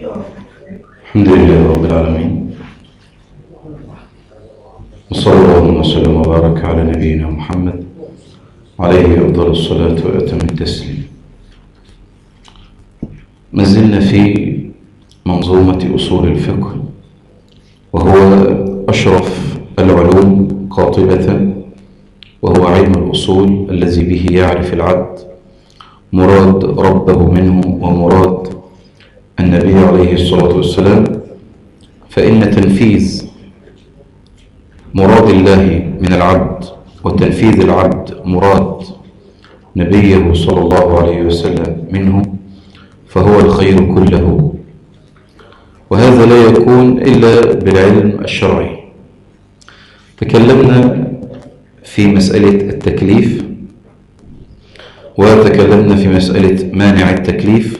الحمد لله رب العالمين. وصلى الله وسلم وبارك على نبينا محمد عليه أفضل الصلاة وأتم التسليم. ما زلنا في منظومة أصول الفقه وهو أشرف العلوم قاطبة وهو علم الأصول الذي به يعرف العبد مراد ربه منه ومراد النبي عليه الصلاة والسلام فإن تنفيذ مراد الله من العبد وتنفيذ العبد مراد نبيه صلى الله عليه وسلم منه فهو الخير كله. وهذا لا يكون إلا بالعلم الشرعي. تكلمنا في مسألة التكليف وتكلمنا في مسألة مانع التكليف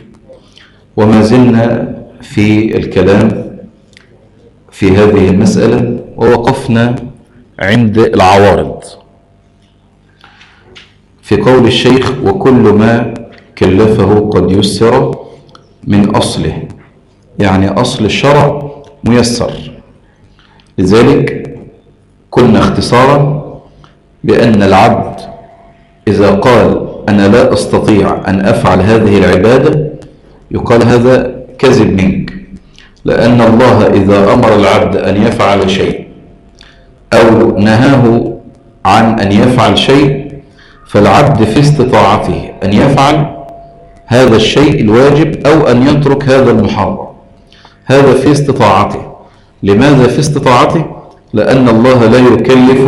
وما زلنا في الكلام في هذه المسألة ووقفنا عند العوارض. في قول الشيخ وكل ما كلفه قد يسر من أصله يعني أصل الشرع ميسر. لذلك كنا اختصارا بأن العبد إذا قال أنا لا أستطيع أن أفعل هذه العبادة يقال هذا كذب منك. لأن الله إذا أمر العبد أن يفعل شيء أو نهاه عن أن يفعل شيء فالعبد في استطاعته أن يفعل هذا الشيء الواجب أو أن يترك هذا المحرم هذا في استطاعته. لماذا في استطاعته؟ لأن الله لا يكلف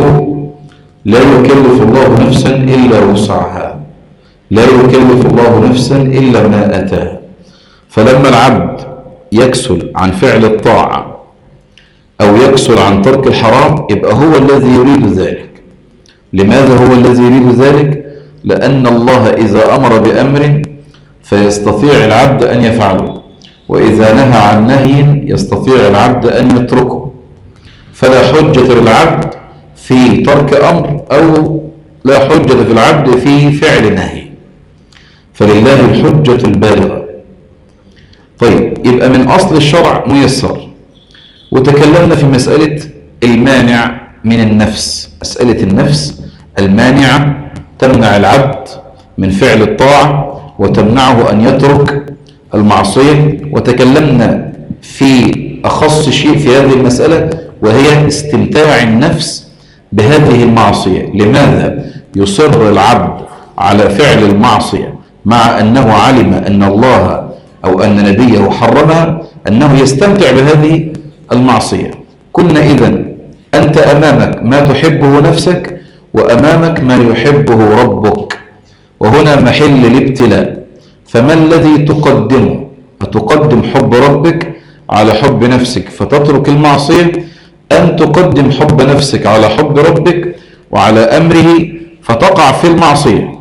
لا يكلف الله نفسا إلا وسعها. لا يكلف الله نفسا إلا ما أتاه فلما العبد يكسل عن فعل الطاعة أو يكسل عن ترك الحرام يبقى هو الذي يريد ذلك. لماذا هو الذي يريد ذلك؟ لأن الله إذا أمر بأمر فيستطيع العبد أن يفعله وإذا نهى عن نهي يستطيع العبد أن يتركه. فلا حجة للعبد في ترك أمر أو لا حجة في العبد في فعل نهي. فلله الحجة البالغة. طيب يبقى من أصل الشرع ميسر. وتكلمنا في مسألة المانع من النفس. مسألة النفس المانعة تمنع العبد من فعل الطاعة وتمنعه أن يترك المعصية. وتكلمنا في أخص شيء في هذه المسألة وهي استمتاع النفس بهذه المعصية. لماذا يصر العبد على فعل المعصية مع أنه علم أن الله أو أن نبيه حرمها أنه يستمتع بهذه المعصية. كنا إذن أنت أمامك ما تحبه نفسك وأمامك ما يحبه ربك. وهنا محل الابتلاء. فما الذي تقدمه أتقدم حب ربك على حب نفسك. فتترك المعصية أن تقدم حب نفسك على حب ربك وعلى أمره فتقع في المعصية.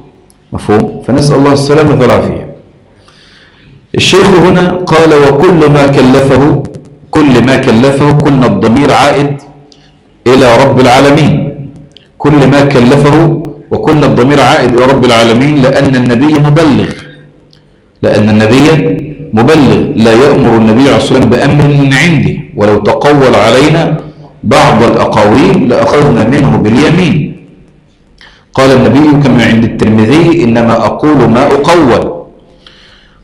مفهوم؟ فنسأل الله السلامة والعافية. الشيخ هنا قال وكل ما كلفه كل ما كلفه كل الضمير عائد إلى رب العالمين. كل ما كلفه وكل الضمير عائد إلى رب العالمين لأن النبي مبلغ. لأن النبي مبلغ. لا يأمر النبي عليه الصلاة والسلام بأمر من عنده. ولو تقول علينا بعض الأقاويل لأخذنا منه باليمين. قال النبي كما عند الترمذي إنما أقول ما أقول.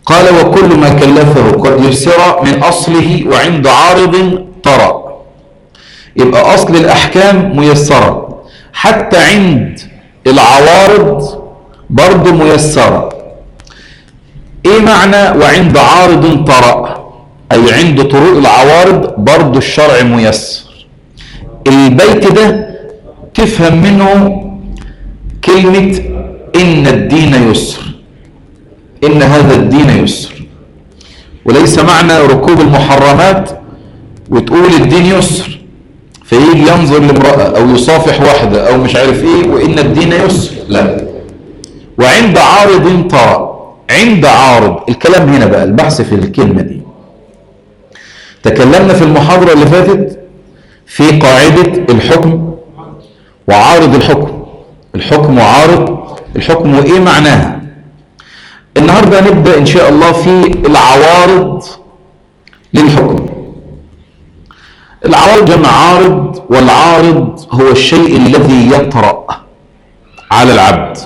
قال وكل ما كلفه قد يسر من أصله وعند عارض طرأ. يبقى أصل الأحكام ميسرة حتى عند العوارض برضه ميسرة. إيه معنى وعند عارض طرأ؟ أي عند طروق العوارض برضه الشرع ميسر. البيت ده تفهم منه كلمة إن الدين يسر. إن هذا الدين يسر. وليس معنى ركوب المحرمات وتقول الدين يسر. فيجي ينظر لامرأة أو يصافح واحدة أو مش عارف إيه وإن الدين يسر. لا. وعند عارض طرأ عند عارض. الكلام هنا بقى البحث في الكلمة دي. تكلمنا في المحاضرة اللي فاتت في قاعدة الحكم وعارض الحكم. الحكم وعارض الحكم وإيه معناها؟ النهاردة نبدأ إن شاء الله في العوارض للحكم. العوارض جمع عارض والعارض هو الشيء الذي يطرأ على العبد.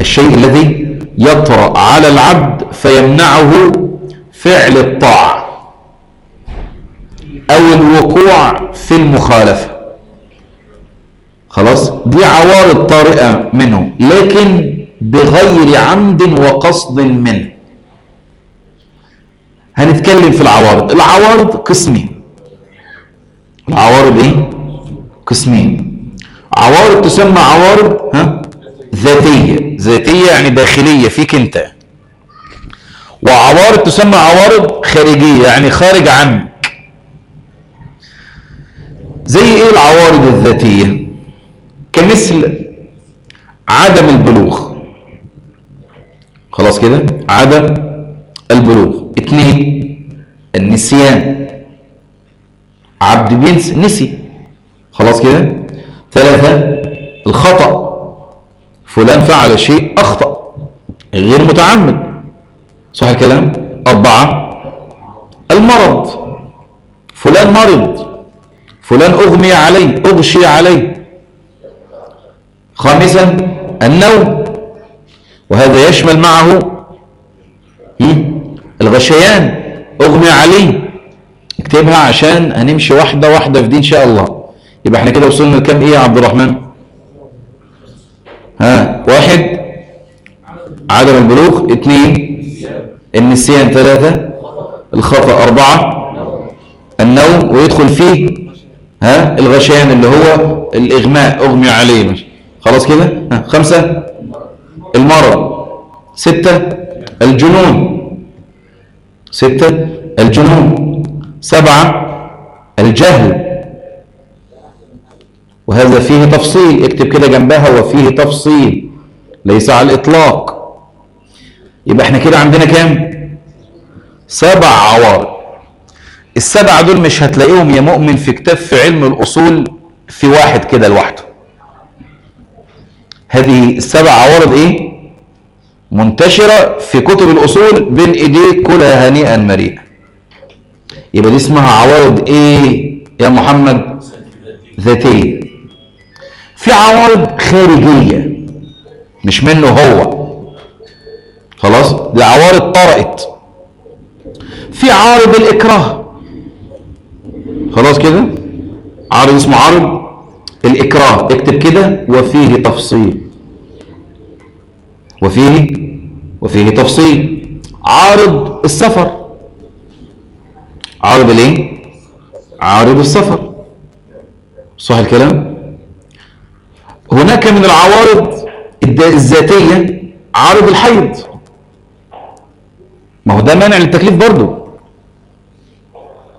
الشيء الذي يطرأ على العبد فيمنعه فعل الطاعة أو الوقوع في المخالفة. خلاص؟ دي عوارض طارئة منه. لكن بغير عمد وقصد منه. هنتكلم في العوارض. العوارض قسمين. العوارض إيه؟ قسمين. عوارض تسمى عوارض ها؟ ذاتية. ذاتية يعني داخلية فيك أنت. وعوارض تسمى عوارض خارجية يعني خارج عنك زي إيه العوارض الذاتية؟ كمثل عدم البلوغ. خلاص كده؟ عدم البلوغ. اثنين النسيان. عبد بينسى نسي. خلاص كده؟ ثلاثة الخطأ. فلان فعل شيء أخطأ. غير متعمد. صح الكلام؟ أربعة المرض. فلان مرض. فلان أغمي عليه أغشي عليه. خامسا النوم. وهذا يشمل معه الغشيان. أغمي عليه اكتبها عشان هنمشي واحدة واحدة في دي إن شاء الله. يبقى إحنا كده وصلنا لكام؟ إيه يا عبد الرحمن؟ ها واحد. عدم البلوغ. اثنين النسيان ثلاثة الخطأ. أربعة. النوم. ويدخل فيه ها الغشيان اللي هو الإغماء. أغمي عليه خلاص كده؟ ها خمسة. المرض. ستة الجنون. ستة الجنون. سبعة الجهل. وهذا فيه تفصيل. اكتب كده جنبها وفيه تفصيل. ليس على الإطلاق. يبقى إحنا كده عندنا كام؟ سبع عوارض. السبعة دول مش هتلاقيهم يا مؤمن في كتاب في علم الأصول في واحد كده لوحده. هذه السبع عوارض إيه؟ منتشرة في كتب الأصول بين ايديك كلها هنيئا مريئا. يبقى دي اسمها عوارض إيه يا محمد؟ ذاتية. في عوارض خارجية مش منه هو. خلاص؟ دي عوارض طرأت في عارض الإكراه. خلاص كده؟ عارض اسمه عارض الإكراه اكتب كده وفيه تفصيل. وفيه وفيه تفصيل. عارض السفر. عارض الايه عارض السفر. صح الكلام؟ هناك من العوارض الذاتية عارض الحيض. ما هو ده مانع للتكليف برضه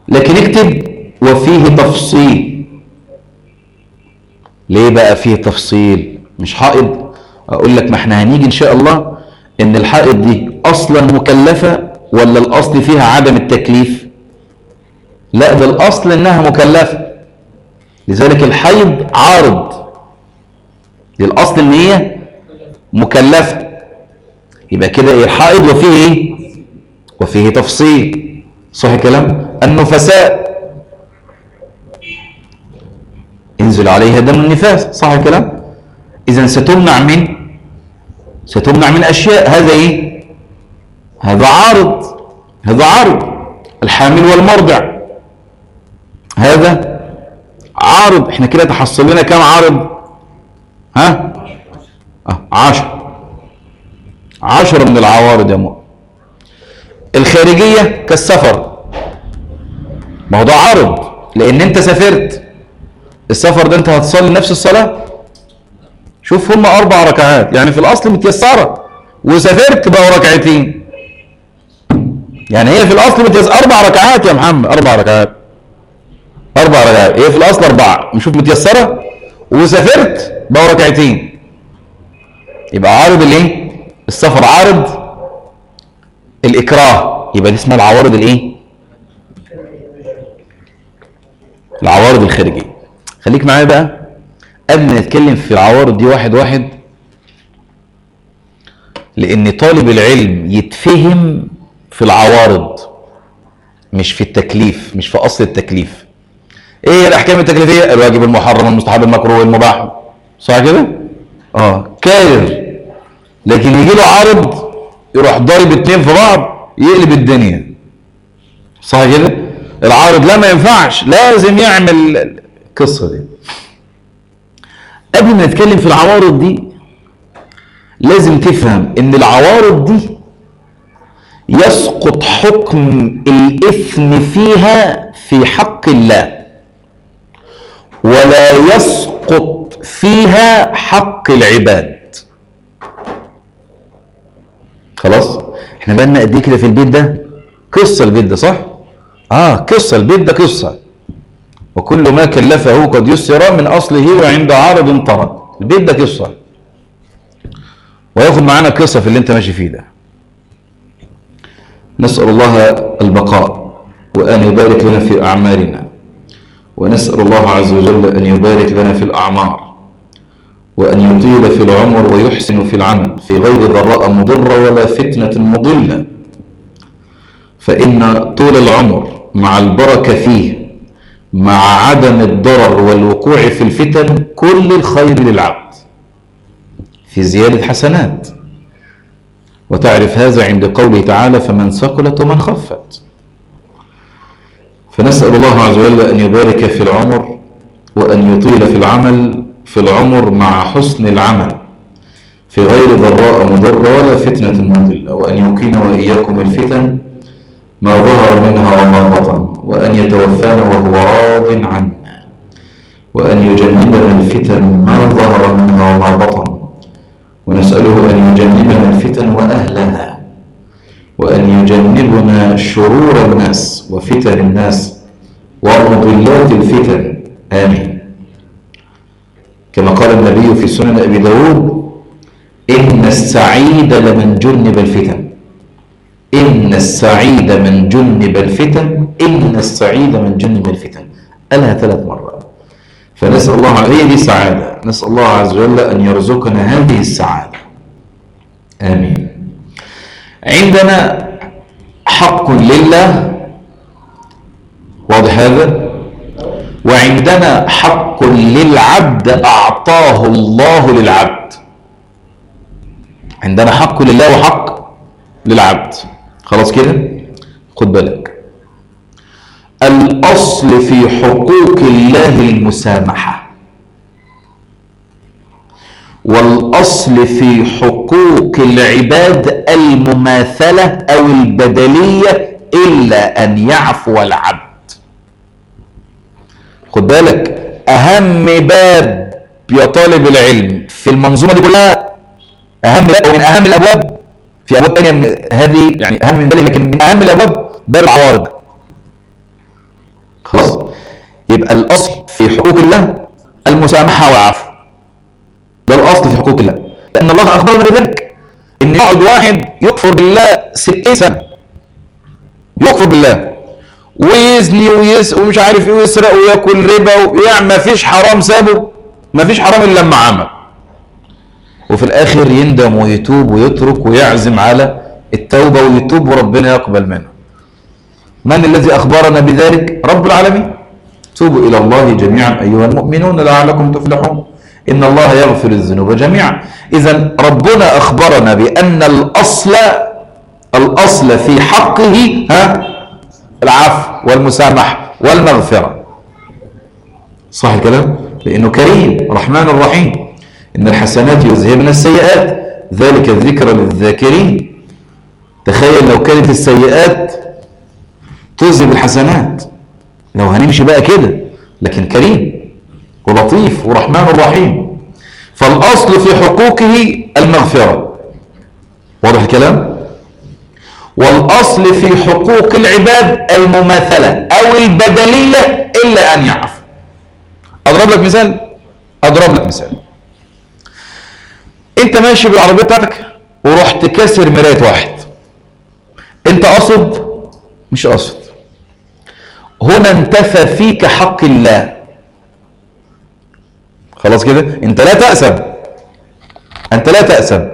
لكن اكتب وفيه تفصيل. ليه بقى فيه تفصيل؟ مش حائض؟ أقول لك ما إحنا هنيجي إن شاء الله إن الحائض دي أصلا مكلفة ولا الأصل فيها عدم التكليف؟ لا ده الأصل إنها مكلفة. لذلك الحيض عارض. للاصل إن هي مكلفة. يبقى كده إيه الحائض وفيه إيه؟ وفيه تفصيل. صح الكلام النفساء. ينزل عليها دم النفاس صح الكلام؟ اذا ستمنع من ستمنع من أشياء هذا إيه؟ هذا عارض هذا عارض الحامل والمرضع. هذا عارض إحنا كده تحصل لنا كام عارض؟ ها؟ آه عشر. عشر من العوارض يا مؤمن الخارجية كالسفر. ما هو ده عرض لأن أنت سافرت. السفر ده انت هتصلي نفس الصلاة؟ شوف هم أربع ركعات. يعني في الأصل متيسرة. وسافرت بقوا ركعتين. يعني هي في الأصل متيسرة أربع ركعات يا محمد. أربع ركعات. أربع ركعات. هي في الأصل أربعة. نشوف متيسرة. وسافرت بقوا ركعتين. يبقى عارض الإيه؟ السفر عارض الإكراه. يبقى دي اسمها العوارض الإيه؟ العوارض الخارجية. خليك معايا بقى. قبل ما نتكلم في العوارض دي واحد واحد لأن طالب العلم يتفهم في العوارض مش في التكليف مش في أصل التكليف. إيه الأحكام التكليفية؟ الواجب المحرم المستحب المكروه المباح. صح كده؟ آه كارر لكن يجي له عارض يروح ضارب اتنين في بعض يقلب الدنيا. صح كده؟ العارض لا ما ينفعش لازم يعمل القصة دي. قبل ما نتكلم في العوارض دي لازم تفهم إن العوارض دي يسقط حكم الإثم فيها في حق الله ولا يسقط فيها حق العباد. خلاص؟ إحنا بقالنا قد إيه كده في البيت ده؟ قصة البيت ده صح؟ آه قصة البيت ده قصة. وكل ما كلفه قد يسر من أصله وعند عارض طرد. البيت ده قصة. وياخد معانا قصة في اللي انت ماشي فيه ده. نسأل الله البقاء وأن يبارك لنا في اعمالنا ونسأل الله عز وجل أن يبارك لنا في الأعمار. وأن يطيل في العمر ويحسن في العمل في غير ضراء مضرة ولا فتنة مضلة. فإن طول العمر مع البركة فيه مع عدم الضرر والوقوع في الفتن كل الخير للعبد في زيادة حسنات. وتعرف هذا عند قوله تعالى فمن ثقلت ومن خفت فنسأل الله عز وجل أن يبارك في العمر وأن يطيل في العمل في العمر مع حسن العمل في غير ضراء مضرة ولا فتنة مضلة وأن يقينا وإياكم الفتن ما ظهر منها وما بطن وأن يتوفانا وهو راض عنا وأن يجنبنا الفتن ما ظهر منها وما بطن. ونسأله أن يجنبنا الفتن وأهلها. وأن يجنبنا شرور الناس وفتن الناس ومضلات الفتن. آمين. كما قال النبي في سنن أبي داود إن السعيد لمن جنب الفتن. إن السعيد من جنب الفتن إن السعيد من جنب الفتن. قالها ثلاث مرات. فنسأل الله هي دي سعادة. نسأل الله عز وجل أن يرزقنا هذه السعادة. آمين. عندنا حق لله. واضح هذا؟ وعندنا حق للعبد أعطاه الله للعبد. عندنا حق لله وحق للعبد. خلاص كده؟ خد بالك. الأصل في حقوق الله المسامحة. والأصل في حقوق العباد المماثلة أو البدلية إلا أن يعفو العبد. خد بالك. أهم باب يا طالب العلم في المنظومة دي كلها أهم من أهم الأبواب في أبواب تانية من هذه يعني أهم من ذلك لكن من أهم الأبواب باب العوارض. خلاص. يبقى الأصل في حقوق الله المسامحة والعفو. ده الأصل في حقوق الله. لأن الله أخبرنا بذلك إن يقعد واحد يكفر بالله ستين سنة. يكفر بالله. ويزني ويس ومش عارف إيه ويسرق وياكل ربا ويعمل ما فيش حرام سابه. ما فيش حرام إلا لما عمل. وفي الآخر يندم ويتوب ويترك ويعزم على التوبة ويتوب وربنا يقبل منه. من الذي أخبرنا بذلك؟ رب العالمين. توبوا إلى الله جميعا أيها المؤمنون لعلكم تفلحون. إن الله يغفر الذنوب جميعا. اذا ربنا أخبرنا بأن الأصل الأصل في حقه ها العفو والمسامحة والمغفرة. صح الكلام؟ لأنه كريم رحمن رحيم. إن الحسنات يذهبن السيئات. ذلك ذكرى للذاكرين. تخيل لو كانت السيئات تذهب الحسنات. لو هنمشي بقى كده. لكن كريم ولطيف ورحمن رحيم فالأصل في حقوقه المغفرة. واضح الكلام؟ والأصل في حقوق العباد المماثلة أو البدلية إلا أن يعفو. أضرب لك مثال؟ أضرب لك مثال. انت ماشي بالعربية بتاعتك ورحت كسر مراية واحد. انت قصد مش قصد هنا انتفى فيك حق الله. خلاص كده؟ انت لا تأسم انت لا تأسم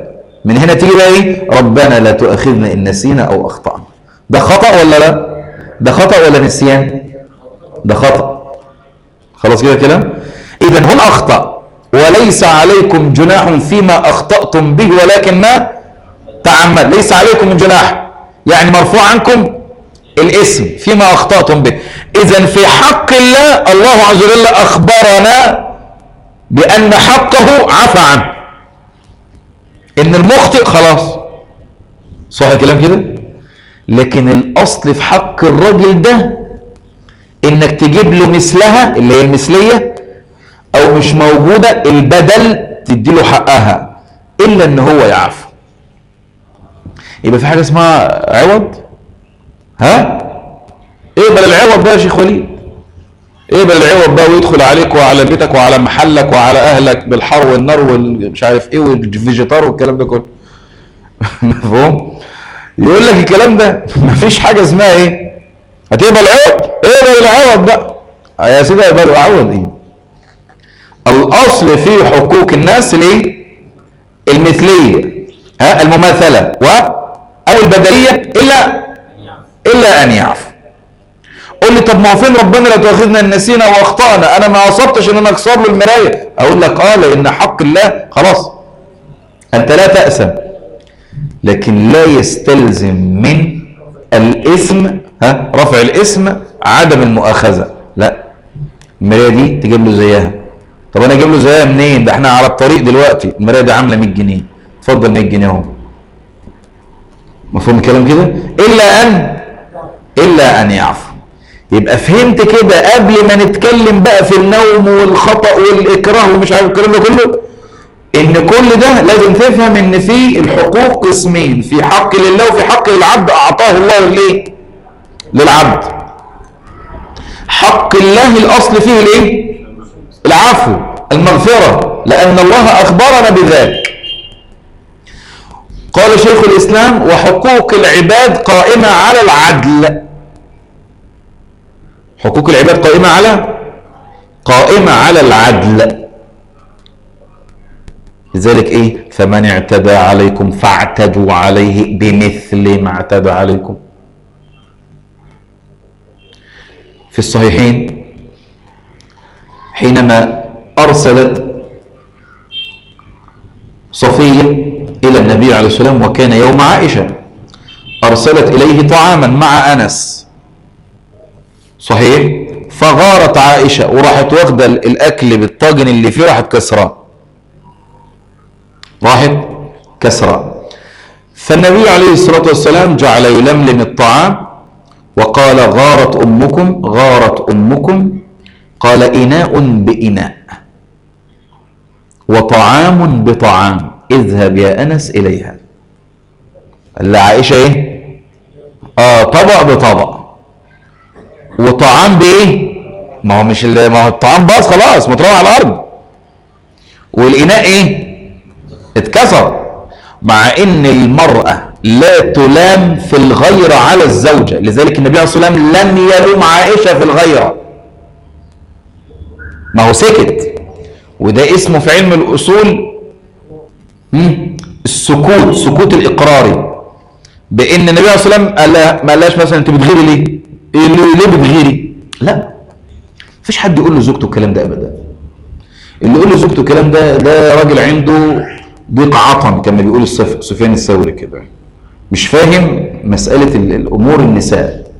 من هنا تيجي بقى إيه؟ ربنا لا تؤاخذنا إن نسينا أو أخطأنا. ده خطأ ولا لا؟ ده خطأ ولا نسيان؟ ده خطأ. خلاص كده كلام؟ إذا هنا أخطأ. وليس عليكم جناح فيما أخطأتم به ولكن ما؟ تعمد. ليس عليكم جناح. يعني مرفوع عنكم الاسم فيما أخطأتم به. إذا في حق الله الله عز وجل أخبرنا بأن حقه عفى عنه. إن المخطئ خلاص. صح الكلام كده؟ لكن الأصل في حق الراجل ده إنك تجيب له مثلها اللي هي المثلية أو مش موجودة البدل تديله حقها إلا إن هو يعفو يبقى في حاجة اسمها عوض؟ ها؟ اقبل العوض بقى يا شيخ وليد؟ اقبل العوض بقى ويدخل عليك وعلى بيتك وعلى محلك وعلى أهلك بالحر والنار والمش عارف إيه والفيجيتار والكلام ده كله؟ مفهوم؟ يقول لك الكلام ده مفيش حاجة اسمها إيه؟ هتقبل عوض؟ اقبل العوض بقى؟ يا سيدي اقبل عوض إيه؟ الأصل في حقوق الناس الايه المثلية ها المماثلة و أو البدلية إلا إلا أن يعفو قول لي طب ما هو فين ربنا لا تؤاخذنا إن نسينا وأخطأنا؟ أنا ما قصدتش إن أنا اكسر له المراية. أقول لك آه لأن حق الله خلاص. أنت لا تأسم لكن لا يستلزم من الاسم ها رفع الاسم عدم المؤاخذة. لا المراية دي تجيب له زيها. طب أنا أجيب له زيها منين؟ ده إحنا على الطريق دلوقتي. المراية دي عاملة 100 جنيه. اتفضل 100 جنيه أهو. مفهوم الكلام كده؟ إلا أن إلا أن يعفو. يبقى فهمت كده قبل ما نتكلم بقى في النوم والخطأ والإكراه ومش عارف الكلام ده كله؟ إن كل ده لازم تفهم إن في الحقوق قسمين. في حق لله وفي حق للعبد. أعطاه الله ليه؟ للعبد. حق الله الأصل فيه الإيه؟ العفو المغفرة لأن الله أخبرنا بذلك. قال شيخ الإسلام وحقوق العباد قائمة على العدل. حقوق العباد قائمة على؟ قائمة على العدل. لذلك إيه؟ فمن اعتدى عليكم فاعتدوا عليه بمثل ما اعتدى عليكم. في الصحيحين حينما أرسلت صفية إلى النبي عليه السلام وكان يوم عائشة أرسلت إليه طعاما مع أنس. صحيح؟ فغارت عائشة وراحت واخدة الأكل بالطاجن اللي فيه راحت كسراه. راحت كسراه. فالنبي عليه الصلاة والسلام جعل يلملم الطعام وقال غارت أمكم غارت أمكم قال إناء بإناء وطعام بطعام. اذهب يا أنس إليها. قال لعائشة إيه؟ آه طبق بطبق. وطعام بإيه؟ ما هو مش ما هو الطعام باظ خلاص متروح على الأرض. والإناء إيه؟ اتكسر. مع إن المرأة لا تلام في الغيرة على الزوجة لذلك النبي عليه الصلاة والسلام لم يلوم عائشة في الغيرة. ما هو سكت وده اسمه في علم الأصول السكوت سكوت الاقراري بأن النبي عليه الصلاة والسلام قال ما قالهاش مثلا أنت بتغيري ليه؟ اللي ليه؟ بتغيري؟ لا. مفيش حد يقول له زوجته الكلام ده ابدا. اللي يقول له زوجته الكلام ده ده راجل عنده ضيق عطن كما بيقول سفيان الثوري كده. مش فاهم مسألة الأمور النساء.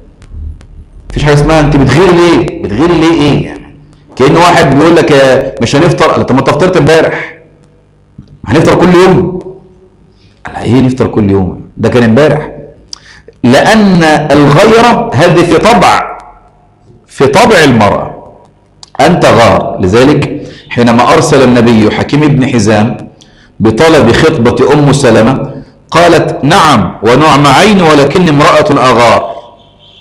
مفيش حاجة اسمها أنت بتغيري ليه؟ بتغيري ليه إيه يعني؟ كأن واحد بيقول لك مش هنفطر. طب ما أنت فطرت امبارح. هنفطر كل يوم. لا إيه نفطر كل يوم؟ ده كان امبارح. لأن الغيرة هذه في طبع في طبع المرأة. أن تغار لذلك حينما أرسل النبي حكيم بن حزام بطلب خطبة أم سلمة قالت نعم ونعم عين ولكن امرأة أغار.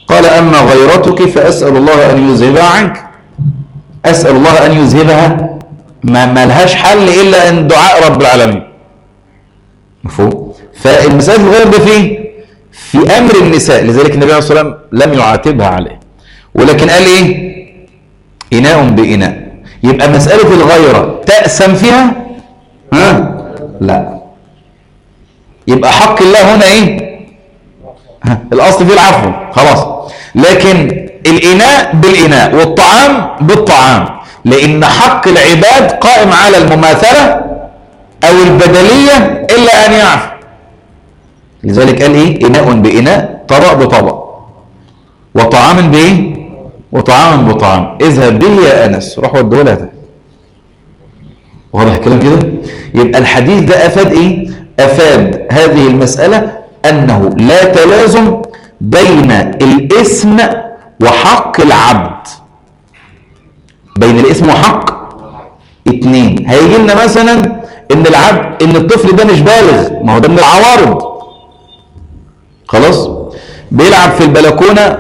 قال أما غيرتك فأسأل الله أن يذهبها عنك. أسأل الله أن يذهبها. ما ملهاش حل إلا أن دعاء رب العالمين. مفهوم؟ فالمسألة الغير ده فيه في أمر النساء لذلك النبي عليه الصلاة والسلام لم يعاتبها عليه. ولكن قال إيه؟ إناء بإناء. يبقى مسألة الغيرة تأسم فيها؟ ها؟ لا. يبقى حق الله هنا إيه؟ ها. الأصل فيه العفو خلاص. لكن الإناء بالإناء والطعام بالطعام. لأن حق العباد قائم على المماثلة أو البدلية إلا أن يعفو لذلك قال إيه؟ إناء بإناء طبق بطبق. وطعام بإيه؟ وطعام بطعام. اذهب به يا أنس. روح وديه لها ده واضح الكلام كده؟ يبقى الحديث ده أفاد إيه؟ أفاد هذه المسألة أنه لا تلازم بين الاسم وحق العبد. بين الاسم وحق اتنين. هيجي لنا مثلا إن العبد إن الطفل ده مش بالغ ما هو ده من العوارض. خلاص؟ بيلعب في البلكونة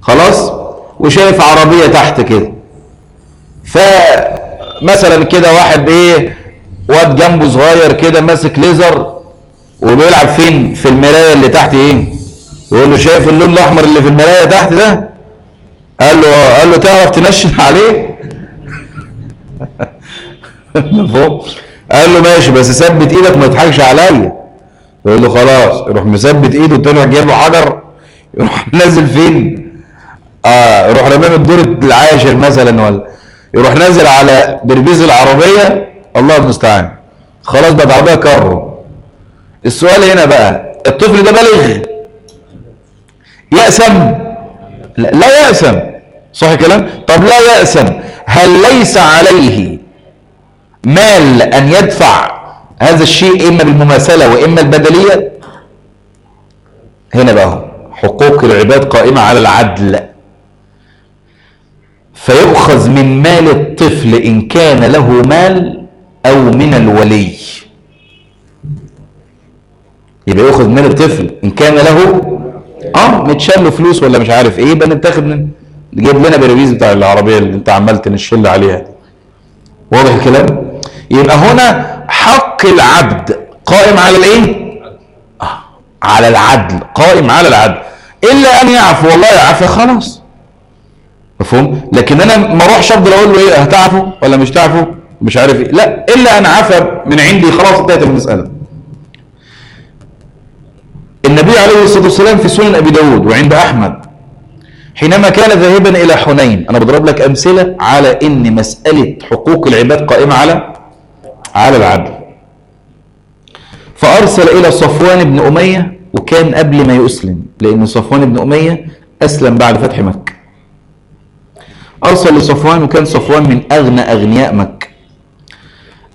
خلاص؟ وشايف عربية تحت كده. فمثلا كده واحد إيه واد جنبه صغير كده ماسك ليزر وبيلعب فين؟ في المراية اللي تحت إيه؟ يقول له شايف اللون الأحمر اللي في المراية تحت ده؟ قال له قال له تعرف تنشن عليه؟ قال له ماشي بس ثبت إيدك ما تضحكش عليا. يقول له خلاص يروح مثبت ايده يروح جايب له حجر يروح نازل فين؟ آه يروح رماه من الدور العاشر مثلا ولا يروح نازل على بربريز العربية. الله المستعان. خلاص بقت عربيه كارو السؤال هنا بقى الطفل ده بالغ؟ يأسم لا, يأسم صح الكلام طب لا يأسم هل ليس عليه مال أن يدفع هذا الشيء إما بالمماثلة وإما البدلية؟ هنا بقى حقوق العباد قائمة على العدل. فيؤخذ من مال الطفل إن كان له مال أو من الولي. يبقى ياخذ من الطفل إن كان له متشال فلوس ولا مش عارف إيه؟ يبقى نتاخد من جيب لنا بريبيز بتاع العربية اللي أنت عمال تنشل عليها. واضح الكلام؟ يبقى هنا حق العبد قائم على الإيه؟ آه. على العدل قائم على العدل. إلا أن يعفو والله يعفو خلاص. مفهوم؟ لكن أنا ما أروحش أفضل أقول له إيه هتعفو ولا مش تعفو؟ مش عارف إيه. لا إلا أن عفى من عندي خلاص انتهت المسألة. النبي عليه الصلاة والسلام في سنن أبي داود وعند أحمد حينما كان ذاهبا إلى حنين أنا بضرب لك أمثلة على إن مسألة حقوق العباد قائمة على على العدل. فأرسل إلى صفوان بن أمية وكان قبل ما يسلم لأن صفوان بن أمية أسلم بعد فتح مكة. أرسل لصفوان وكان صفوان من أغنى أغنياء مكة.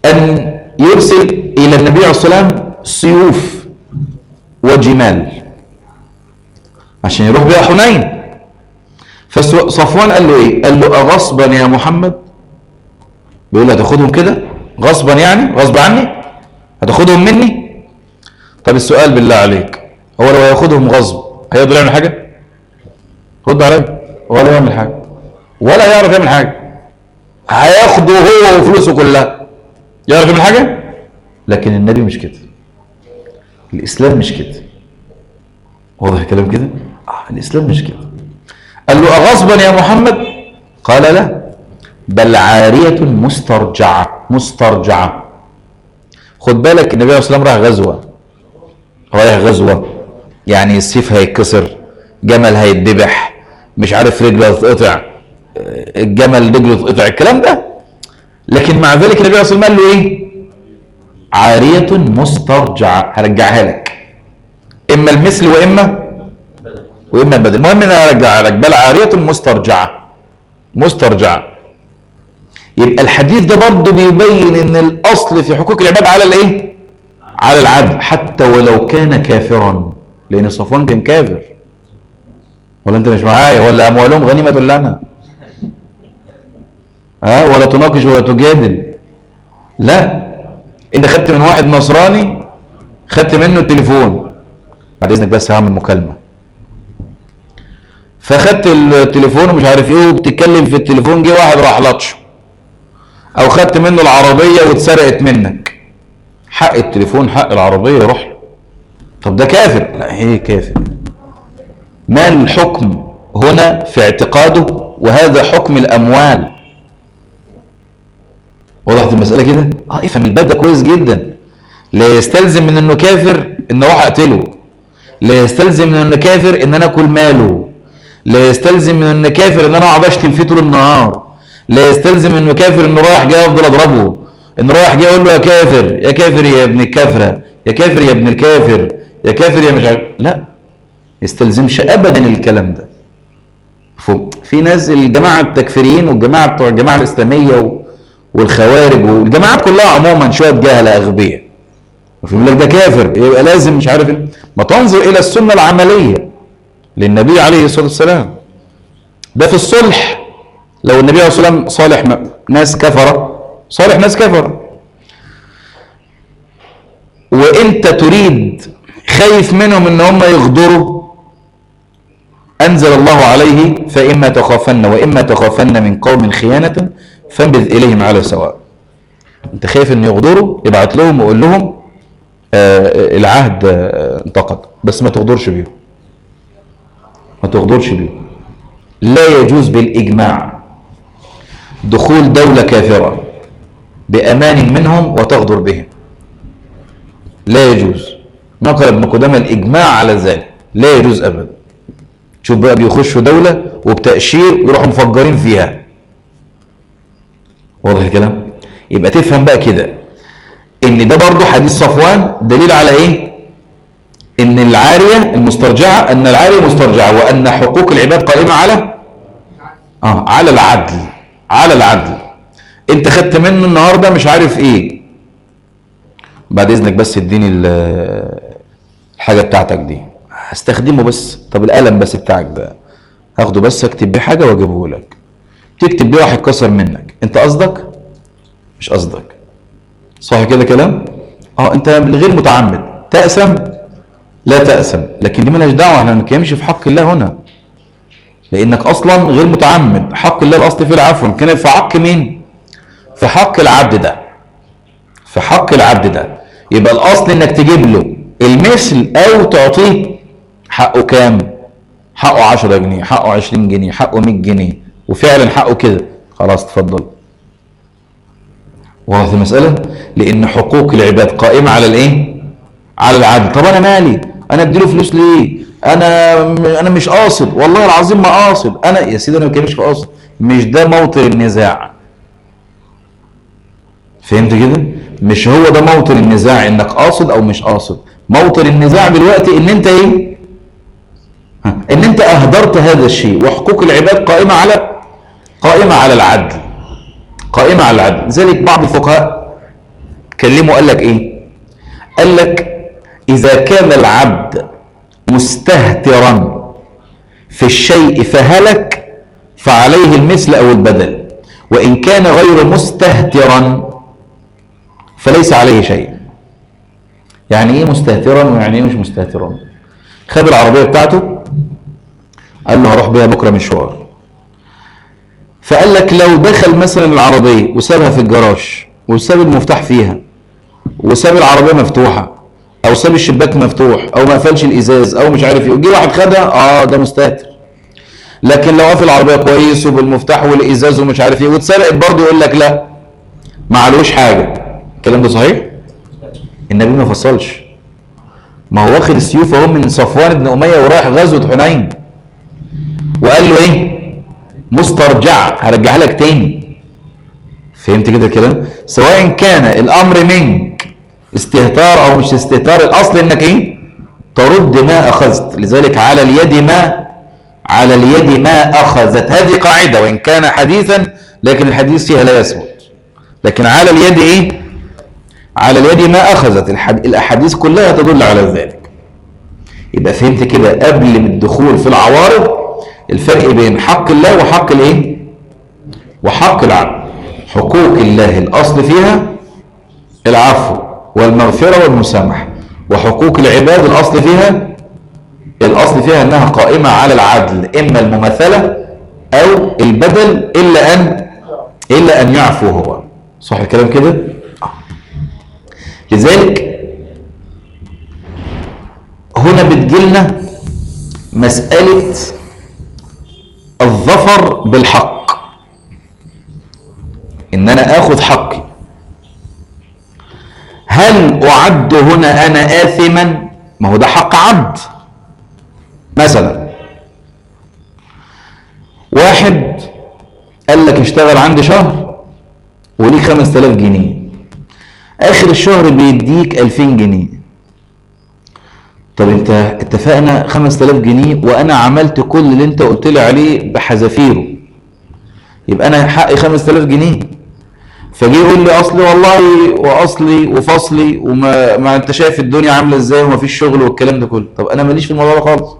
أن يرسل إلى النبي عليه الصلاة والسلام سيوف. وجمال. عشان يروح بيها حنين. فصفوان قال له إيه؟ قال له اغصبا يا محمد. بيقول له هتاخدهم كده؟ غصبا يعني؟ غصب عني؟ هتاخدهم مني؟ طب السؤال بالله عليك هو لو هياخدهم غصب هيقدر يعمل حاجة؟ رد عليا. ولا يعمل حاجة. ولا يعرف يعمل حاجة. هياخده هو وفلوسه كلها. يعرف يعمل حاجة؟ لكن النبي مش كده. الإسلام مش كده. واضح الكلام كده؟ آه الإسلام مش كده. قال له أغصبا يا محمد؟ قال لا. بل عارية مسترجعة. مسترجعة. خد بالك النبي عليه الصلاة والسلام راح غزوة. رايح غزوة. يعني السيف هيتكسر جمل هيتذبح مش عارف رجله هتتقطع الجمل رجله تتقطع الكلام ده. لكن مع ذلك النبي عليه الصلاة والسلام قال له إيه؟ عارية مسترجعة. هرجعها لك. إما المثل وإما وإما البدل. المهم أنا هرجعها لك. بل عارية مسترجعة. مسترجعة. يبقى الحديث ده برضه بيبين إن الأصل في حقوق العباد على الإيه؟ على العدل. حتى ولو كان كافرا. لأن صفوان كان كافر. ولا أنت مش معايا؟ ولا أموالهم غنيمة لنا. ها؟ ولا تناقش ولا تجادل. لا. انت خدت من واحد نصراني خدت منه التليفون. بعد إذنك بس هعمل مكالمة. فخدت التليفون ومش عارف إيه وبتتكلم في التليفون جه واحد راح لطشه أو خدت منه العربية واتسرقت منك. حق التليفون حق العربية يروح له طب ده كافر. لا إيه كافر؟ ما الحكم هنا في اعتقاده؟ وهذا حكم الأموال. وضحت المسألة كده؟ آه افهم الباب ده كويس جدا. لا يستلزم من إنه كافر إن أروح أقتله. لا يستلزم من إنه كافر إن أنا أكل ماله. لا يستلزم من ان كافر إن أنا أقعد أشتم فيه طول النهار. لا يستلزم إنه كافر انه رايح جاي أفضل أضربه. انه رايح جاي أقول له يا كافر يا كافر يا ابن الكافرة يا كافر يا ابن الكافر يا كافر يا مش عارف. لا يستلزمش ابدا الكلام ده. في ناس الجماعة التكفيريين والجماعة بتوع الجماعة الإسلامية والخوارج والجماعات كلها عموما شوية جهله أغبياء. يقول لك ده كافر. يبقى لازم مش عارف إيه. ما تنظر إلى السنة العملية للنبي عليه الصلاة والسلام. ده في الصلح. لو النبي عليه الصلاة والسلام صالح ناس كفرة صالح ناس كفرة. وإنت تريد خايف منهم إن هم يغدروا أنزل الله عليه فإما تخافن وإما تخافن من قوم خيانة فانبذ إليهم على سواء أنت خايف إن يغدروا؟ ابعت لهم وقول لهم آه العهد آه انتقد بس ما تغدرش بيهم. ما تغدرش بيهم. لا يجوز بالإجماع دخول دولة كافرة بأمان منهم وتغدر بهم. لا يجوز. نقل ابن قدامة الإجماع على ذلك. لا يجوز أبدا. شوف بقى بيخشوا دولة وبتأشير يروحوا مفجرين فيها. واضح الكلام؟ يبقى تفهم بقى كده إن ده برضه حديث صفوان دليل على إيه؟ إن العارية المسترجعة إن العارية مسترجعة وأن حقوق العباد قائمة على آه على العدل على العدل. أنت خدت منه النهاردة مش عارف إيه. بعد إذنك بس اديني الحاجة بتاعتك دي. هستخدمه بس. طب القلم بس بتاعك ده. هاخده بس اكتب بيه حاجة واجيبه لك تكتب بيه واحد كسر منك. انت قصدك؟ مش قصدك. صح كده كلام؟ آه انت غير متعمد. تأسم لا تأسم لكن دي مالهاش دعوة إحنا ما بنتكلمش في حق الله هنا. لأنك أصلا غير متعمد. حق الله الاصل فيه العفو. كان في حق مين؟ في حق العبد ده. في حق العبد ده. يبقى الأصل إنك تجيب له المثل أو تعطيه حقه كام؟ حقه 10 جنيه حقه 20 جنيه حقه 100 جنيه. وفعلا حقه كده. خلاص تفضل. واضح المسألة؟ لأن حقوق العباد قائمة على الإيه؟ على العدل. طب أنا مالي؟ أنا أديله فلوس ليه؟ أنا أنا مش قاصد. والله العظيم ما قاصد. أنا يا سيدي أنا ما بتكلمش في قاصد. مش ده موطن النزاع. فهمت كده؟ مش هو ده موطن النزاع إنك قاصد أو مش قاصد. موطن النزاع دلوقتي إن أنت إيه؟ إن أنت أهدرت هذا الشيء. وحقوق العباد قائمة على قائمة على العدل. قائمة على العدل. لذلك بعض الفقهاء كلموا قال لك إيه؟ قال لك إذا كان العبد مستهترا في الشيء فهلك فعليه المثل أو البدل. وإن كان غير مستهترا فليس عليه شيء. يعني إيه مستهترا ويعني إيه مش مستهترا؟ خد العربية بتاعته؟ قال له هروح بيها بكرة مشوار. فقال لك لو دخل مثلا العربية وسابها في الجراج وساب المفتاح فيها وساب العربية مفتوحة أو ساب الشباك مفتوح أو ما قفلش الإزاز أو مش عارف إيه وجي واحد خدها آه ده مستهتر. لكن لو قافل العربية كويس وبالمفتاح والإزاز ومش عارف إيه واتسرقت برضه يقول لك لا ما علوش حاجة. الكلام ده صحيح؟ النبي ما فصلش. ما هو واخد السيوف أهو من صفوان بن أمية ورايح غزوة حنين. وقال له إيه؟ مسترجعة هرجعها لك تاني. فهمت كده الكلام؟ سواء كان الأمر منك استهتار أو مش استهتار الأصل إنك إيه؟ ترد ما أخذت. لذلك على اليد ما على اليد ما أخذت. هذه قاعدة وإن كان حديثا لكن الحديث فيها لا يثبت. لكن على اليد إيه؟ على اليد ما أخذت. الأحاديث كلها تدل على ذلك. يبقى فهمت كده قبل الدخول في العوارض الفرق بين حق الله وحق الايه؟ وحق العبد. حقوق الله الأصل فيها العفو والمغفرة والمسامحة وحقوق العباد الأصل فيها الأصل فيها أنها قائمة على العدل إما المماثلة أو البدل إلا أن إلا أن يعفو هو. صح الكلام كده؟ لذلك هنا بتجيلنا مسألة الظفر بالحق. إن أنا آخذ حقي. هل أعد هنا أنا آثما؟ ما هو ده حق عبد. مثلا. واحد قال لك اشتغل عندي شهر وليك 5000 جنيه. آخر الشهر بيديك 2000 جنيه. طب انت اتفقنا 5000 جنيه وأنا عملت كل اللي انت قلت لي عليه بحذافيره. يبقى أنا حقي 5000 جنيه. فجي يقول لي اصلي والله وأصلي وفصلي وما ما انت شايف الدنيا عاملة إزاي وما فيش شغل والكلام ده كله. طب أنا ماليش في الموضوع ده خالص.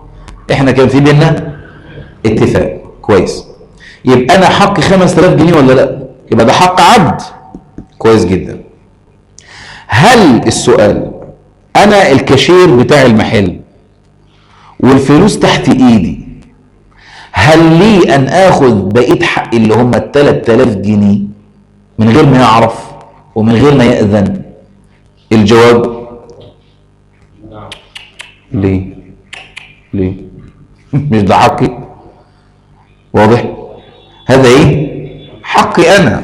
إحنا كان في بينا اتفاق. كويس. يبقى أنا حقي 5000 جنيه ولا لأ؟ يبقى ده حق عبد. كويس جدا. هل السؤال أنا الكاشير بتاع المحل والفلوس تحت إيدي. هل لي أن آخذ بقية حقي اللي هم ال 3000 جنيه من غير ما يعرف ومن غير ما يأذن؟ الجواب؟ ليه؟ ليه؟ مش ده حقي؟ واضح؟ هذا إيه؟ حقي أنا.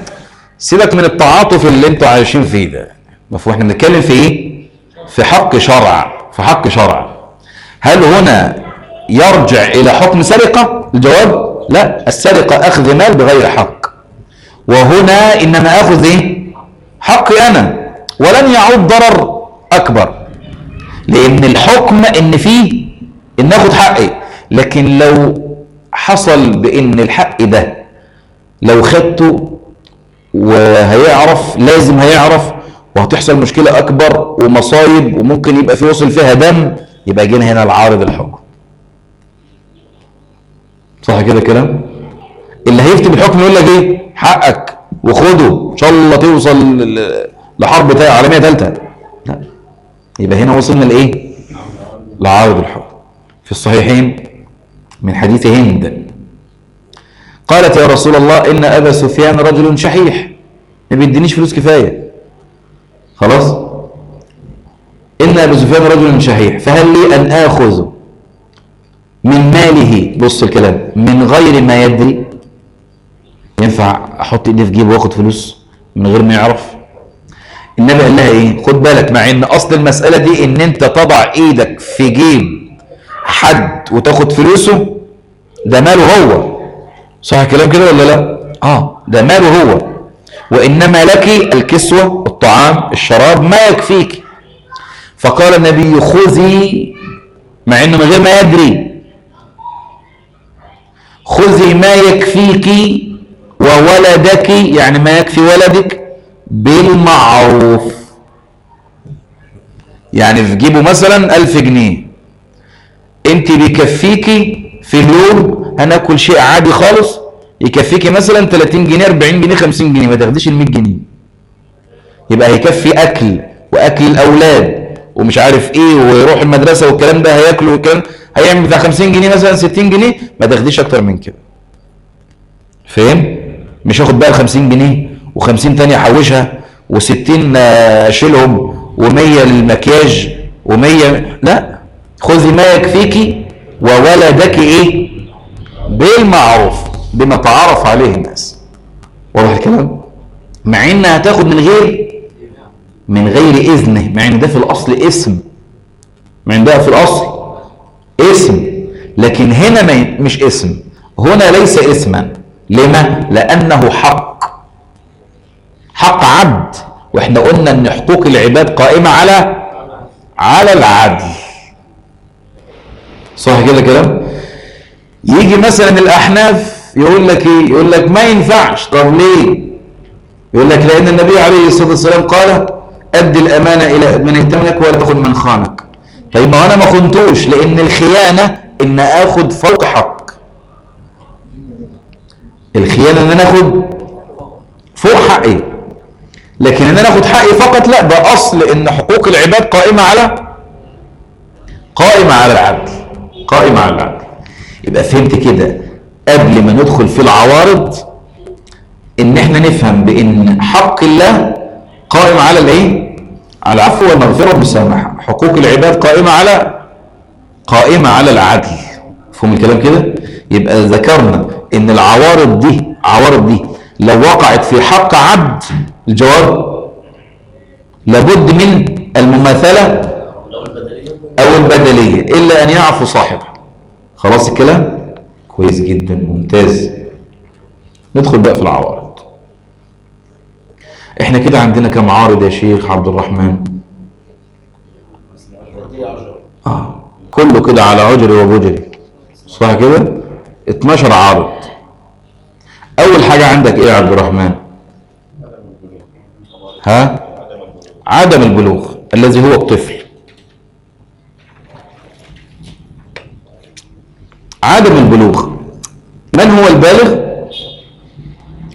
سيبك من التعاطف اللي أنتوا عايشين فيه ده. مفهوم؟ إحنا بنتكلم في إيه؟ في حق شرع في حق شرع. هل هنا يرجع إلى حكم سرقة؟ الجواب لا السرقة أخذ مال بغير حق. وهنا إنما أخذ إيه حقي أنا ولن يعود ضرر أكبر. لأن الحكم إن فيه إن اخذ حقي لكن لو حصل بإن الحق ده لو خدته وهيعرف لازم هيعرف وهتحصل مشكلة أكبر ومصايب وممكن يبقى في وصل فيها دم يبقى جينا هنا العارض الحكم. صح كده كلام اللي هيفتي بالحكم يقول لك إيه؟ حقك وخده. إن شاء الله توصل لحرب عالمية ثالثه لا. يبقى هنا وصلنا لإيه؟ لعارض الحكم. في الصحيحين من حديث هند. قالت يا رسول الله إن أبا سفيان رجل شحيح. ما بيدينيش فلوس كفاية. خلاص؟ إن ابا سفيان رجل شحيح فهل لي أن آخذ من ماله بص الكلام من غير ما يدري؟ ينفع أحط إيدي في جيبه وآخد فلوس من غير ما يعرف؟ النبي قال لها إيه خد بالك مع إن أصل المسألة دي إن أنت تضع إيدك في جيب حد وتاخد فلوسه ده ماله هو. صح الكلام كده ولا لا؟ آه ده ماله هو. وإنما لك الكسوة الطعام الشراب ما يكفيك. فقال النبي خذي مع إنه من غير ما يدري. خذي ما يكفيك وولدك يعني ما يكفي ولدك بالمعروف. يعني في جيبه مثلا ألف جنيه. أنت بيكفيكي في اليوم هناكل شيء عادي خالص؟ يكفيكي مثلا 30 جنيه 40 جنيه 50 جنيه ما تاخديش ال 100 جنيه. يبقى هيكفي أكل وأكل الأولاد ومش عارف إيه ويروح المدرسة والكلام ده هياكلوا والكلام هيعمل بتاع 50 جنيه مثلا 60 جنيه ما تاخديش أكتر من كده. فاهم؟ مش هاخد بقى ال 50 جنيه و50 تانية أحوشها و60 أشيلهم و100 للمكياج و100 لا. خذي ما يكفيكي وولدك إيه؟ بالمعروف. بما تعرف عليه الناس. واضح الكلام؟ مع إنها هتاخد من غير من غير إذنه. مع إن ده في الأصل اسم. مع إن ده في الأصل اسم. لكن هنا مش اسم. هنا ليس اسما. لما؟ لأنه حق. حق عبد. وإحنا قلنا إن حقوق العباد قائمة على على العدل. صح كده كلام يجي مثلا الأحناف يقول لك إيه؟ يقول لك ما ينفعش. طب ليه؟ يقول لك لأن النبي عليه الصلاة والسلام قال أدي الأمانة إلى من ائتمنك ولا تاخذ من خانك. طيب ما أنا ما خنتوش لأن الخيانة إن آخذ فوق حق. الخيانة إن أنا آخذ فوق حقي. لكن إن أنا آخذ حقي فقط لا ده أصل إن حقوق العباد قائمة على قائمة على العدل قائمة على العدل. يبقى فهمت كده؟ قبل ما ندخل في العوارض إن إحنا نفهم بإن حق الله قائم على الإيه؟ على العفو والمغفرة والمسامحة. حقوق العباد قائمة على قائمة على العدل. مفهوم الكلام كده؟ يبقى ذكرنا إن العوارض دي عوارض دي لو وقعت في حق عبد الجواب؟ لابد من المماثلة أو البدلية. إلا أن يعفو صاحبه. خلاص الكلام؟ كويس جدا ممتاز. ندخل بقى في العوارض إحنا كده عندنا كم عارض يا شيخ عبد الرحمن؟ آه كله كده على عجري وبجري صح كده؟ 12 عارض. أول حاجة عندك إيه يا عبد الرحمن؟ ها؟ عدم البلوغ. الذي هو الطفل. عدم البلوغ. من هو البالغ؟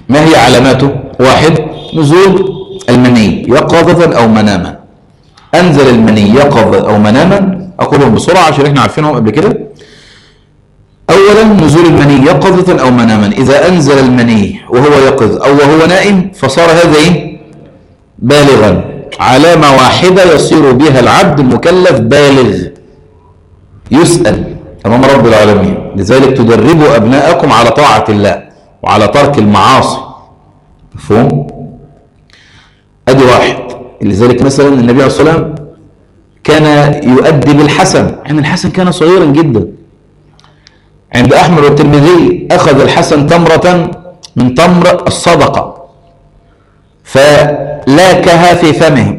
ما هي علاماته؟ واحد نزول المني يقظة أو مناما أنزل المني يقظة أو مناما أقولهم بسرعة عشان إحنا عارفينهم قبل كده. أولا نزول المني يقظة أو مناما إذا أنزل المني وهو يقظ أو وهو نائم فصار هذا إيه؟ بالغا. علامة واحدة يصير بها العبد المكلف بالغ. يسأل. أمام رب العالمين. لذلك تدربوا أبناءكم على طاعة الله وعلى ترك المعاصي. مفهوم؟ أدي واحد. لذلك مثلا النبي عليه الصلاة والسلام كان يؤدي بالحسن. يعني الحسن كان صغيرا جدا. عند أحمد والترمذي أخذ الحسن تمرة من تمر الصدقة. فلاكها في فمه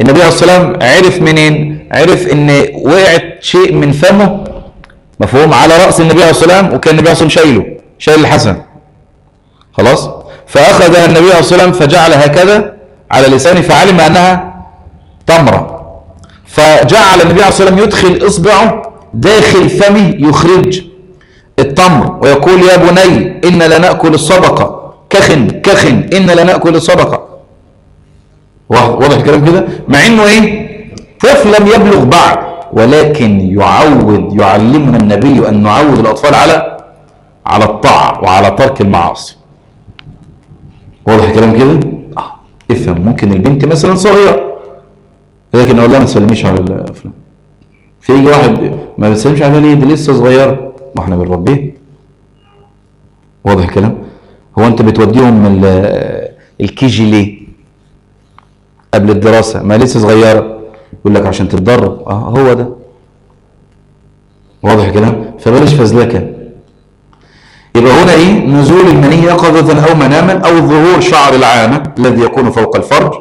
النبي عليه الصلاة والسلام عرف منين؟ عرف إن وقعت شيء من فمه مفهوم؟ على رأس النبي عليه الصلاة والسلام وكان النبي عليه الصلاة والسلام شايله شايل الحسن. خلاص؟ فأخذها النبي عليه الصلاة والسلام فجعل هكذا على لسانه فعلم أنها تمرة. فجعل النبي عليه الصلاة والسلام يدخل إصبعه داخل فمه يخرج التمر ويقول يا بني إن لنأكل الصدقة. كخن كخن إن لنأكل الصدقة. واضح الكلام كده؟ مع إنه إيه؟ طفل لم يبلغ بعد. ولكن يعود يعلمنا النبي أن نعود الأطفال على على الطاعة وعلى ترك المعاصي. واضح الكلام كده؟ آه. افهم ممكن البنت مثلا صغيرة لكن لها ما تسلميش على الافلام في واحد ما بتسلمش عليها ليه دي لسه صغيرة. ما إحنا بنربيه. واضح الكلام؟ هو أنت بتوديهم ال- ال KG ليه؟ قبل الدراسة ما لسه صغيرة. يقول لك عشان تتدرب آه هو ده. واضح الكلام؟ فبلاش فزلكة. يبقى هنا إيه؟ نزول المني يقظة أو مناما أو ظهور شعر العانة الذي يكون فوق الفرج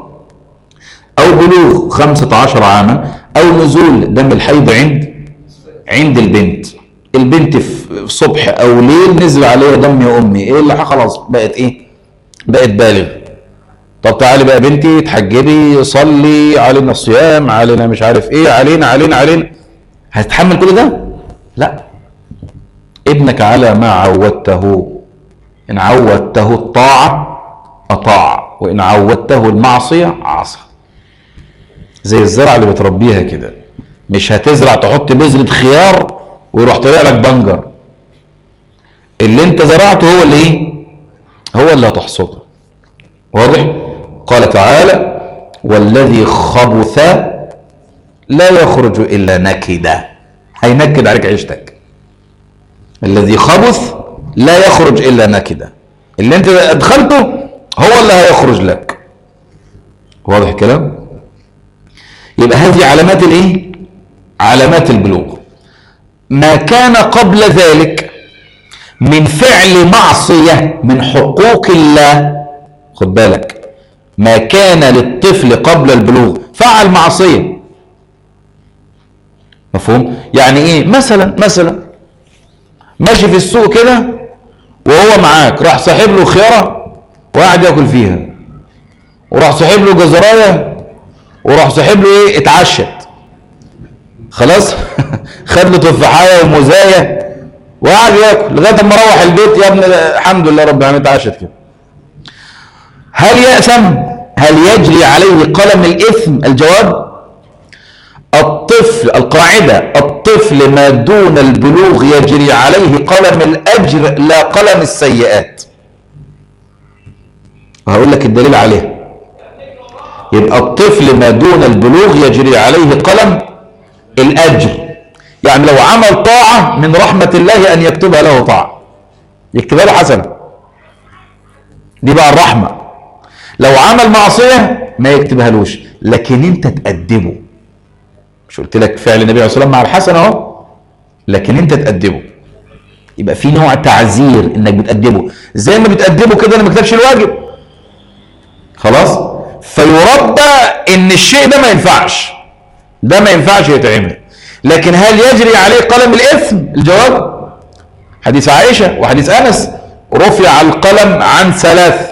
أو بلوغ 15 عاما أو نزول دم الحيض عند عند البنت. البنت في صبح أو ليل نزل عليها دم يا أمي. إيه اللي خلاص بقت إيه؟ بقت بالغ طب تعالي بقى بنتي تحجبي صلي علينا الصيام علينا مش عارف إيه علينا علينا علينا. هتتحمل كل ده؟ لا. ابنك على ما عودته. إن عودته الطاعة أطاع. وإن عودته المعصية عصى. زي الزرع اللي بتربيها كده. مش هتزرع تحط بذرة خيار ويروح طلع لك بنجر. اللي انت زرعته هو اللي إيه؟ هو اللي هتحصده. واضح؟ قال تعالى والذي خبث لا يخرج إلا نكدا هينكد عليك عيشتك. الذي خبث لا يخرج إلا نكدا اللي انت ادخلته هو اللي هيخرج لك. واضح الكلام؟ يبقى هذه علامات الايه؟ علامات البلوغ. ما كان قبل ذلك من فعل معصية من حقوق الله. خد بالك. ما كان للطفل قبل البلوغ. فعل معصية. مفهوم؟ يعني إيه؟ مثلا مثلا ماشي في السوق كده وهو معاك راح ساحب له خيارة وقاعد ياكل فيها. وراح ساحب له جزراية وراح ساحب له إيه؟ اتعشت. خلاص؟ خد له تفاحيه وموزاية وقعد ياكل. لغاية أما روح البيت يا ابني الحمد لله رب العالمين اتعشت كده. هل يأثم؟ هل يجري عليه قلم الإثم؟ الجواب الطفل القاعدة الطفل ما دون البلوغ يجري عليه قلم الأجر لا قلم السيئات. وهقول لك الدليل عليه. يبقى الطفل ما دون البلوغ يجري عليه قلم الأجر. يعني لو عمل طاعة من رحمة الله أن يكتبها له طاعة. يكتبها له حسنة. دي بقى الرحمة. لو عمل معصية ما يكتبها لوش لكن انت تأدبه مش قلت لك فعل النبي عليه الصلاة والسلام مع الحسن اهو لكن انت تأدبه يبقى في نوع تعذير انك بتأدبه زي ما بتأدبه كده أنا ما كتبش الواجب. خلاص؟ فيربى ان الشيء ده ما ينفعش. ده ما ينفعش يتعمل. لكن هل يجري عليه قلم الإثم؟ الجواب؟ حديث عائشة وحديث أنس. رفع القلم عن ثلاث.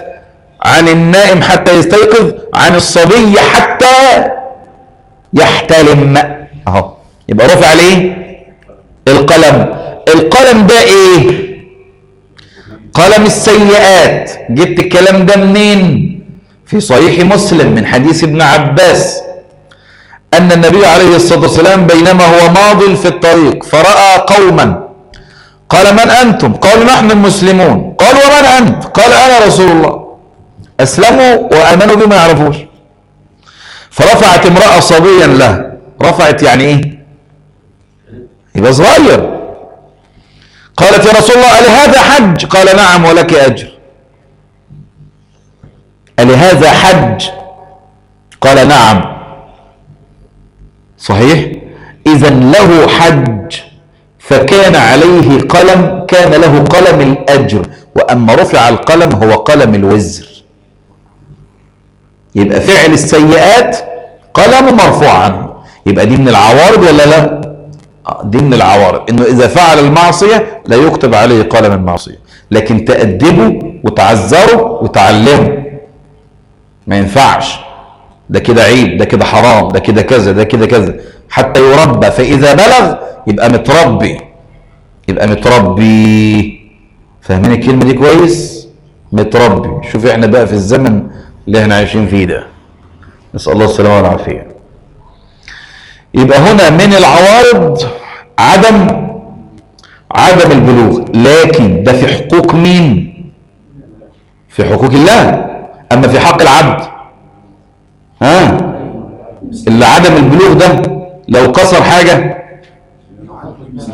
عن النائم حتى يستيقظ عن الصبي حتى يحتلم. أهو. يبقى رفع عليه القلم. القلم ده إيه؟ قلم السيئات. جبت الكلام ده منين؟ في صحيح مسلم من حديث ابن عباس. أن النبي عليه الصلاة والسلام بينما هو ماض في الطريق فرأى قوما. قال من أنتم؟ قالوا نحن المسلمون. قال ومن أنت؟ قال أنا رسول الله. أسلموا وآمنوا بما يعرفوش فرفعت امرأة صبيا له. رفعت يعني إيه؟ يبقى صغير. قالت يا رسول الله ألهذا حج؟ قال نعم ولك أجر. ألهذا حج؟ قال نعم. صحيح؟ إذا له حج. فكان عليه قلم كان له قلم الأجر. وأما رفع القلم هو قلم الوزر. يبقى فعل السيئات قلم مرفوع عنه يبقى دي من العوارض ولا لا؟ دي من العوارض. إنه إذا فعل المعصية لا يكتب عليه قلم المعصية. لكن تأدبه وتعذره وتعلمه. ما ينفعش. ده كده عيب ده كده حرام ده كده كذا ده كده كذا. حتى يربى فإذا بلغ يبقى متربي. يبقى متربي. فاهمين الكلمة دي كويس؟ متربي. شوف إحنا بقى في الزمن اللي إحنا عايشين فيه ده نسأل الله السلامة والعافية. يبقى هنا من العوارض عدم عدم البلوغ. لكن ده في حقوق مين؟ في حقوق الله. أما في حق العبد. ها؟ اللي عدم البلوغ ده. لو كسر حاجة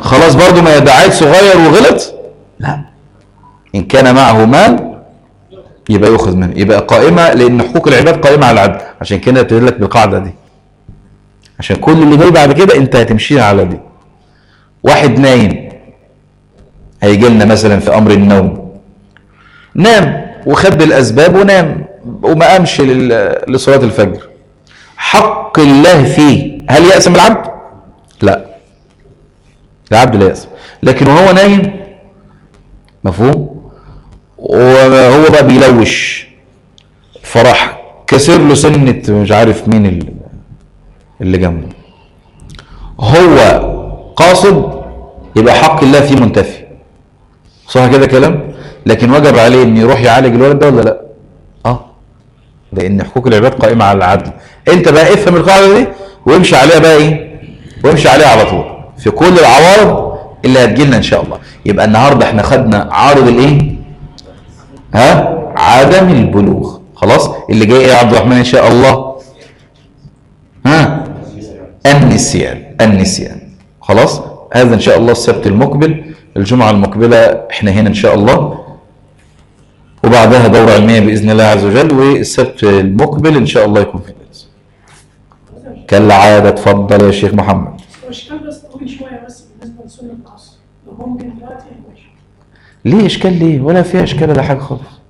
خلاص برضو ما يدعيت صغير وغلط؟ لا. إن كان معه مال يبقى يؤخذ منه يبقى قائمة لأن حقوق العباد قائمة على العبد. عشان كده تقول لك بالقاعدة دي. عشان كل اللي جاي بعد كده أنت هتمشي على دي. واحد نايم هيجي لنا مثلا في أمر النوم. نام وخد بالاسباب ونام وما قامش لصلاة الفجر. حق الله فيه. هل يأسم العبد؟ لا. العبد لا يأسم لكن وهو نايم مفهوم؟ وهو بقى بيلوش. فراح كسر له سنة مش عارف مين اللي, جنبه. هو قاصد يبقى حق الله فيه منتفي. صح كده كلام؟ لكن وجب عليه إن يروح يعالج الولد ده ولا لأ؟ آه. لأن حقوق العباد قائمة على العدل. أنت بقى افهم القاعدة دي وامشي عليها بقى إيه؟ وامشي عليها على طول. في كل العوارض اللي هتجيلنا إن شاء الله. يبقى النهارده إحنا خدنا عارض الإيه؟ ها؟ عدم البلوغ. خلاص؟ اللي جاي يا عبد الرحمن إن شاء الله. ها؟ النسيان. النسيان. خلاص؟ هذا إن شاء الله السبت المقبل. الجمعة المقبلة إحنا هنا إن شاء الله. وبعدها دورة علمية بإذن الله عز وجل والسبت المقبل إن شاء الله يكون في الدرس كالعادة اتفضل يا شيخ محمد. هو اشكال بس شوية بس بالنسبة لسنة العصر. ممكن دلوقتي ليه إشكال ليه؟ ولا فيها إشكال ولا حاجة خالص.